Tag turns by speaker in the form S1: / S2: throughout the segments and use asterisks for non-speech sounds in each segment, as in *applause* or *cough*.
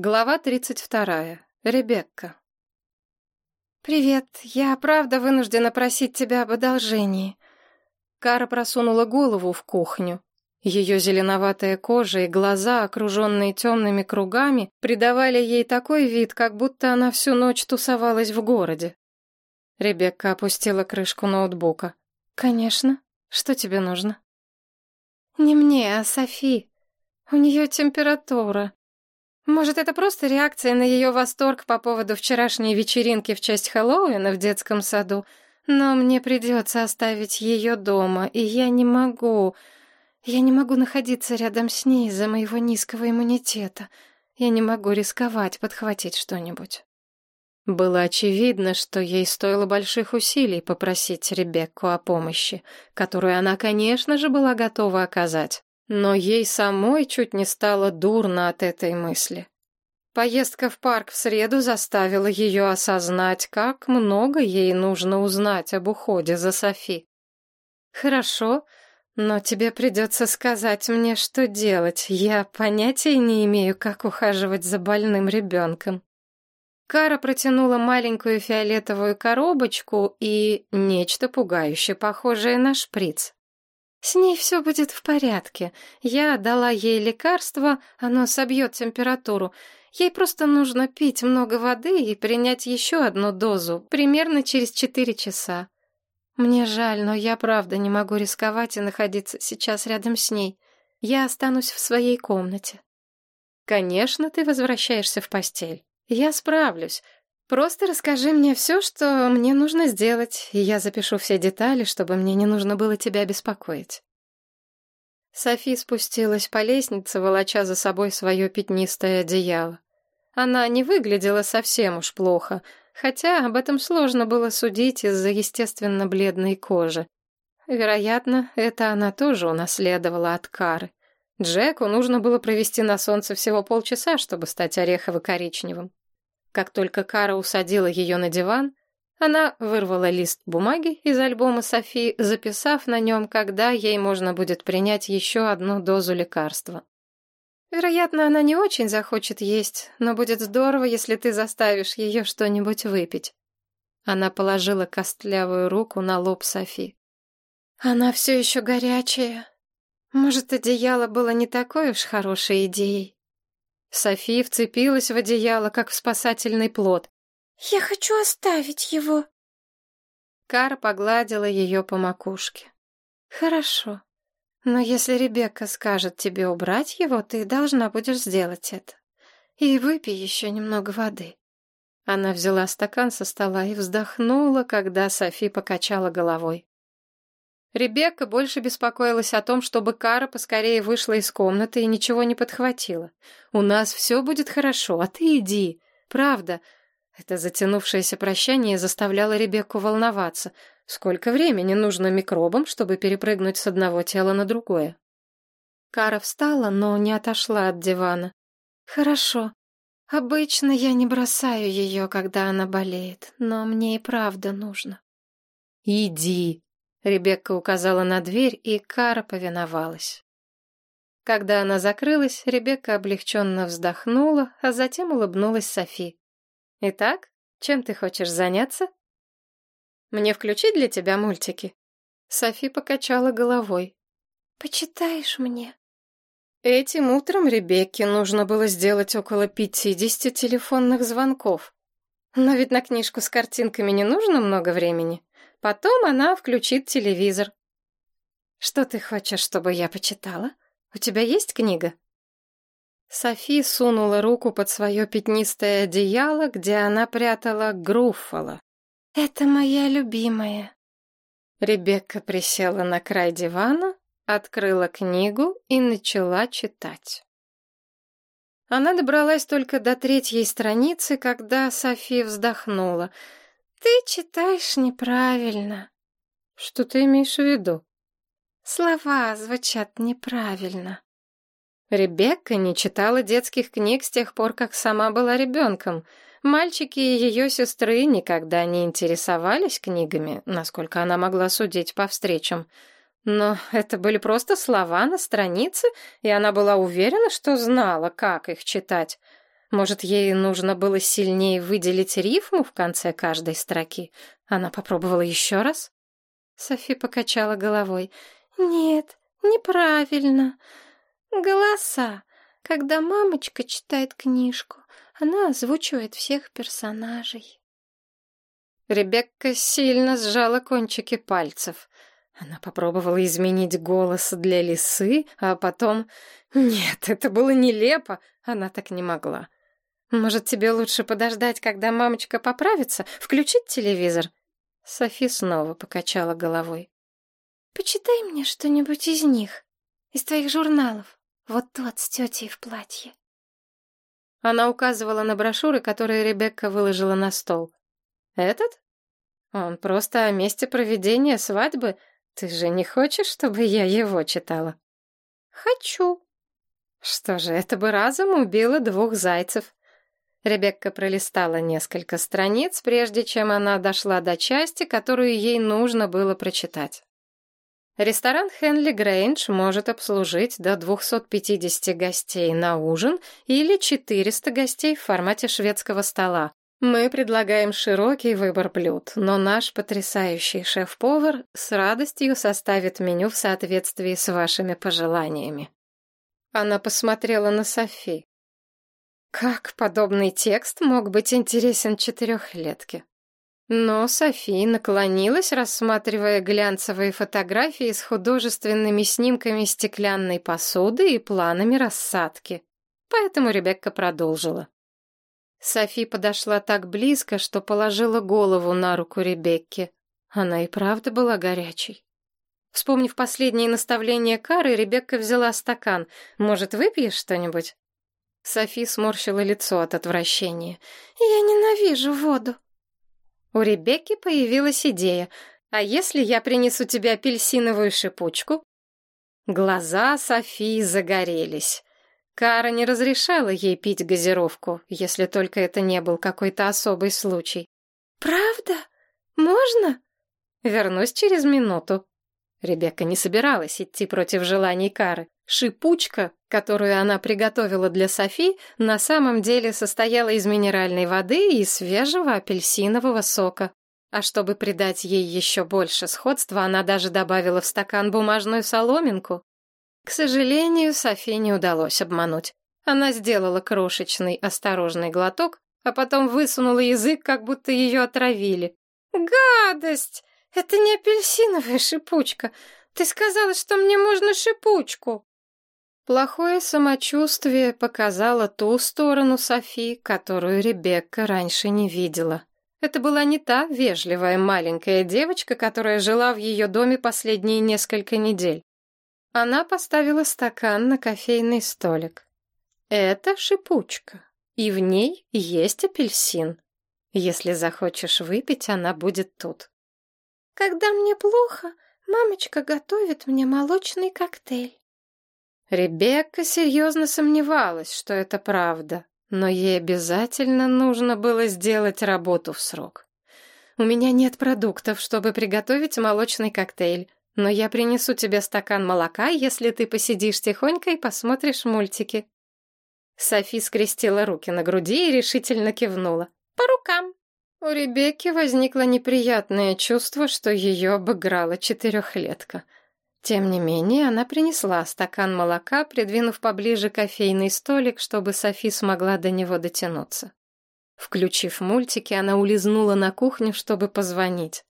S1: Глава 32. Ребекка.
S2: «Привет, я правда вынуждена просить тебя об одолжении».
S1: Кара просунула голову в кухню. Ее зеленоватая кожа и глаза, окруженные темными кругами, придавали ей такой вид, как будто она всю ночь тусовалась в городе. Ребекка опустила крышку ноутбука.
S2: «Конечно. Что тебе нужно?»
S1: «Не мне, а Софи. У нее температура. Может, это просто реакция на ее восторг по поводу вчерашней вечеринки в честь Хэллоуина в детском саду, но мне придется оставить ее дома, и я не могу... Я не могу находиться рядом с ней из-за моего низкого иммунитета. Я не могу рисковать подхватить что-нибудь. Было очевидно, что ей стоило больших усилий попросить Ребекку о помощи, которую она, конечно же, была готова оказать. Но ей самой чуть не стало дурно от этой мысли. Поездка в парк в среду заставила ее осознать, как много ей нужно узнать об уходе за Софи. «Хорошо, но тебе придется сказать мне, что делать. Я понятия не имею, как ухаживать за больным ребенком». Кара протянула маленькую фиолетовую коробочку и нечто пугающе похожее на шприц. С ней все будет в порядке. Я дала ей лекарство, оно собьет температуру. Ей просто нужно пить много воды и принять еще одну дозу, примерно через четыре часа. Мне жаль, но я правда не могу рисковать и находиться сейчас рядом с ней. Я останусь в своей комнате. Конечно, ты возвращаешься в постель. Я справлюсь. Просто расскажи мне все, что мне нужно сделать, и я запишу все детали, чтобы мне не нужно было тебя беспокоить. Софи спустилась по лестнице, волоча за собой свое пятнистое одеяло. Она не выглядела совсем уж плохо, хотя об этом сложно было судить из-за естественно бледной кожи. Вероятно, это она тоже унаследовала от Кары. Джеку нужно было провести на солнце всего полчаса, чтобы стать орехово-коричневым. Как только Кара усадила ее на диван, она вырвала лист бумаги из альбома Софи, записав на нем, когда ей можно будет принять еще одну дозу лекарства. Вероятно, она не очень захочет есть, но будет здорово, если ты заставишь ее что-нибудь выпить. Она положила костлявую руку на лоб Софи. Она все еще горячая. Может, одеяло было не такой уж хорошей идеей. Софи вцепилась в одеяло, как в спасательный плод.
S2: «Я хочу оставить его».
S1: Кара погладила ее по макушке. «Хорошо. Но если Ребекка скажет тебе убрать его, ты должна будешь сделать это. И выпей еще немного воды». Она взяла стакан со стола и вздохнула, когда Софи покачала головой. Ребекка больше беспокоилась о том, чтобы Кара поскорее вышла из комнаты и ничего не подхватила. «У нас все будет хорошо, а ты иди. Правда». Это затянувшееся прощание заставляло Ребекку волноваться. Сколько времени нужно микробам, чтобы перепрыгнуть с одного тела на другое? Кара встала, но не отошла от дивана. «Хорошо. Обычно я не бросаю ее, когда она болеет, но мне и правда нужно». «Иди», Ребекка указала на дверь, и Кара повиновалась. Когда она закрылась, Ребекка облегченно вздохнула, а затем улыбнулась Софи. «Итак, чем ты хочешь заняться?» «Мне включить для тебя мультики?» Софи покачала головой.
S2: «Почитаешь мне?»
S1: Этим утром Ребекке нужно было сделать около пятидесяти телефонных звонков. Но ведь на книжку с картинками не нужно много времени. Потом она включит телевизор. Что ты хочешь, чтобы я почитала? У тебя есть книга? Софи сунула руку под свое пятнистое одеяло, где она прятала Груффало.
S2: «Это моя любимая».
S1: Ребекка присела на край дивана, открыла книгу и начала читать. Она добралась только до третьей страницы, когда Софи вздохнула —
S2: ты читаешь неправильно.
S1: Что ты имеешь в виду?
S2: Слова звучат неправильно.
S1: Ребекка не читала детских книг с тех пор, как сама была ребенком. Мальчики и ее сестры никогда не интересовались книгами, насколько она могла судить по встречам. Но это были просто слова на странице, и она была уверена, что знала, как их читать. Может, ей нужно было сильнее выделить рифму в конце каждой строки? Она попробовала еще раз? Софи покачала головой.
S2: «Нет, неправильно. Голоса. Когда мамочка читает книжку, она озвучивает всех персонажей».
S1: Ребекка сильно сжала кончики пальцев. Она попробовала изменить голос для лисы, а потом... Нет, это было нелепо, она так не могла. Может, тебе лучше подождать, когда мамочка поправится, включить телевизор? Софи снова покачала головой.
S2: Почитай мне что-нибудь из них, из твоих журналов. Вот тот с тетей в платье.
S1: Она указывала на брошюры, которые Ребекка выложила на стол. Этот? Он просто о месте проведения свадьбы. Ты же не хочешь, чтобы я его читала?
S2: Хочу.
S1: Что же, это бы разом убило двух зайцев. Ребекка пролистала несколько страниц, прежде чем она дошла до части, которую ей нужно было прочитать. Ресторан Хенли Грейндж может обслужить до 250 гостей на ужин или 400 гостей в формате шведского стола. Мы предлагаем широкий выбор блюд, но наш потрясающий шеф-повар с радостью составит меню в соответствии с вашими пожеланиями. Она посмотрела на Софи. Как подобный текст мог быть интересен четырехлетке? Но Софи наклонилась, рассматривая глянцевые фотографии с художественными снимками стеклянной посуды и планами рассадки. Поэтому Ребекка продолжила. Софи подошла так близко, что положила голову на руку Ребекке. Она и правда была горячей. Вспомнив последние наставления Кары, Ребекка взяла стакан. «Может, выпьешь что-нибудь?» Софи сморщила лицо от отвращения.
S2: «Я ненавижу воду».
S1: У Ребекки появилась идея. «А если я принесу тебе апельсиновую шипучку?» Глаза Софии загорелись. Кара не разрешала ей пить газировку, если только это не был какой-то особый случай.
S2: «Правда? Можно?»
S1: «Вернусь через минуту». Ребекка не собиралась идти против желаний Кары. Шипучка, которую она приготовила для Софи, на самом деле состояла из минеральной воды и свежего апельсинового сока. А чтобы придать ей еще больше сходства, она даже добавила в стакан бумажную соломинку. К сожалению, Софи не удалось обмануть. Она сделала крошечный осторожный глоток, а потом высунула язык, как будто ее отравили.
S2: «Гадость! Это не апельсиновая шипучка. Ты сказала, что мне можно шипучку».
S1: Плохое самочувствие показало ту сторону Софи, которую Ребекка раньше не видела. Это была не та вежливая маленькая девочка, которая жила в ее доме последние несколько недель. Она поставила стакан на кофейный столик. Это шипучка, и в ней есть апельсин. Если захочешь выпить, она будет тут.
S2: Когда мне плохо, мамочка готовит мне молочный коктейль.
S1: Ребекка серьезно сомневалась, что это правда, но ей обязательно нужно было сделать работу в срок. «У меня нет продуктов, чтобы приготовить молочный коктейль, но я принесу тебе стакан молока, если ты посидишь тихонько и посмотришь мультики». Софи скрестила руки на груди и решительно кивнула. «По рукам!» У Ребекки возникло неприятное чувство, что ее обыграла четырехлетка — тем не менее, она принесла стакан молока, придвинув поближе кофейный столик, чтобы Софи смогла до него дотянуться. Включив мультики, она улизнула на кухню, чтобы позвонить.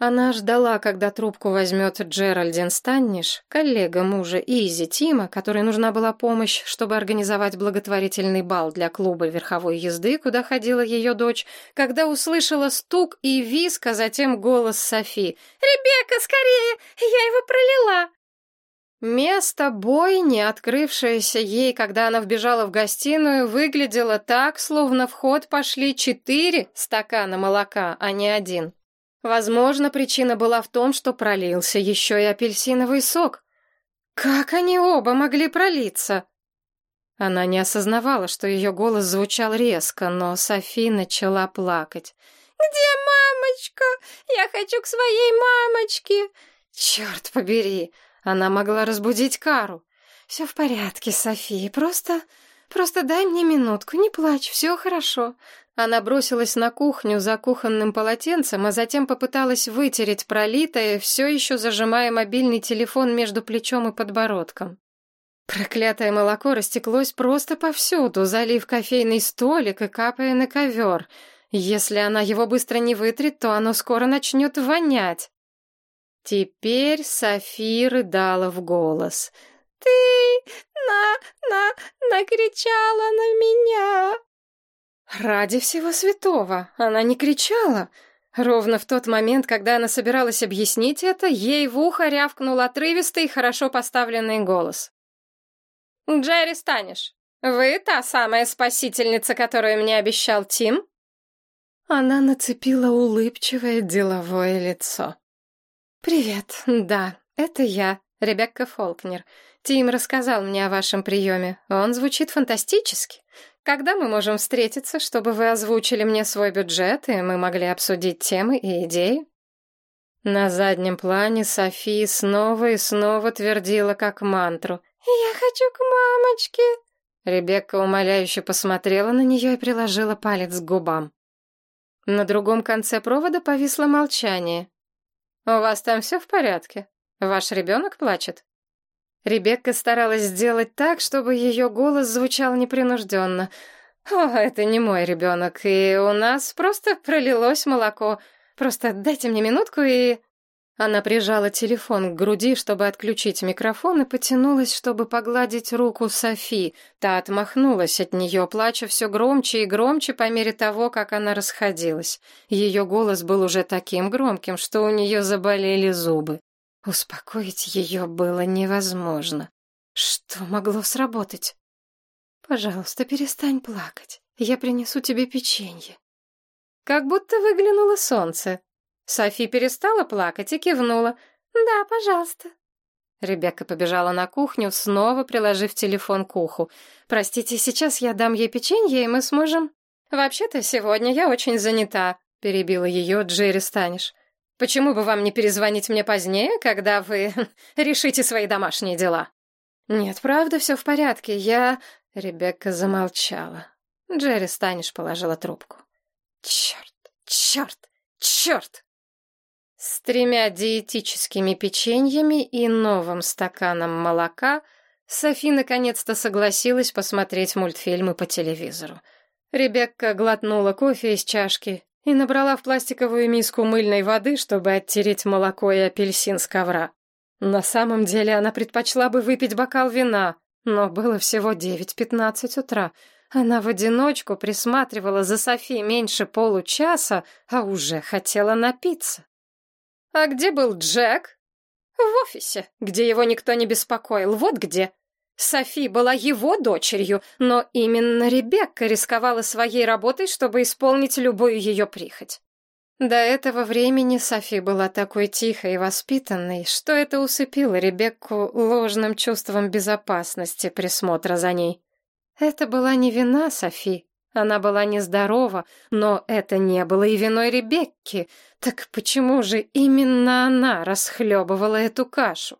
S1: Она ждала, когда трубку возьмет Джеральдин Станниш, коллега мужа Изи Тима, которой нужна была помощь, чтобы организовать благотворительный бал для клуба верховой езды, куда ходила ее дочь, когда услышала стук и визг, а затем голос Софи. «Ребекка, скорее! Я его пролила!» Место бойни, открывшееся ей, когда она вбежала в гостиную, выглядело так, словно в ход пошли четыре стакана молока, а не один. Возможно, причина была в том, что пролился еще и апельсиновый сок. Как они оба могли пролиться? Она не осознавала, что ее голос звучал резко, но Софи начала плакать.
S2: «Где мамочка? Я хочу к своей мамочке!»
S1: «Черт побери!» Она могла разбудить Кару. «Все в порядке, Софи, просто... Просто дай мне минутку, не плачь, все хорошо». Она бросилась на кухню за кухонным полотенцем, а затем попыталась вытереть пролитое, все еще зажимая мобильный телефон между плечом и подбородком. Проклятое молоко растеклось просто повсюду, залив кофейный столик и капая на ковер. Если она его быстро не вытрет, то оно скоро начнет вонять. Теперь Софи рыдала в голос.
S2: «Ты на... на... накричала на меня!»
S1: Ради всего святого, она не кричала. Ровно в тот момент, когда она собиралась объяснить это, ей в ухо рявкнул отрывистый и хорошо поставленный голос. «Джерри Станиш, вы та самая спасительница, которую мне обещал Тим?» Она нацепила улыбчивое деловое лицо. «Привет, да, это я, Ребекка Фолкнер. Тим рассказал мне о вашем приеме. Он звучит фантастически. Когда мы можем встретиться, чтобы вы озвучили мне свой бюджет, и мы могли обсудить темы и идеи?» На заднем плане Софи снова и снова твердила как мантру.
S2: «Я хочу к мамочке!»
S1: Ребекка умоляюще посмотрела на нее и приложила палец к губам. На другом конце провода повисло молчание. «У вас там все в порядке? Ваш ребенок плачет?» Ребекка старалась сделать так, чтобы ее голос звучал непринужденно. «О, это не мой ребенок, и у нас просто пролилось молоко. Просто дайте мне минутку и...» Она прижала телефон к груди, чтобы отключить микрофон, и потянулась, чтобы погладить руку Софи. Та отмахнулась от нее, плача все громче и громче по мере того, как она расходилась. Ее голос был уже таким громким, что у нее заболели зубы. Успокоить ее было невозможно. Что могло сработать? «Пожалуйста, перестань плакать. Я принесу тебе печенье». Как будто выглянуло солнце. Софи перестала плакать и кивнула. «Да, пожалуйста». Ребекка побежала на кухню, снова приложив телефон к уху. «Простите, сейчас я дам ей печенье, и мы сможем...» «Вообще-то сегодня я очень занята», — перебила ее Джерри Станиш. Почему бы вам не перезвонить мне позднее, когда вы *laughs* решите свои домашние дела? Нет, правда, все в порядке. Я... Ребекка замолчала. Джерри Станиш положила трубку. Черт, черт, черт! С тремя диетическими печеньями и новым стаканом молока Софи наконец-то согласилась посмотреть мультфильмы по телевизору. Ребекка глотнула кофе из чашки и набрала в пластиковую миску мыльной воды, чтобы оттереть молоко и апельсин с ковра. На самом деле она предпочла бы выпить бокал вина, но было всего 9.15 утра. Она в одиночку присматривала за Софи меньше получаса, а уже хотела напиться. «А где был Джек?» «В офисе, где его никто не беспокоил. Вот где. Софи была его дочерью, но именно Ребекка рисковала своей работой, чтобы исполнить любую ее прихоть. До этого времени Софи была такой тихой и воспитанной, что это усыпило Ребекку ложным чувством безопасности присмотра за ней. Это была не вина Софи, она была нездорова, но это не было и виной Ребекки. Так почему же именно она расхлебывала эту кашу?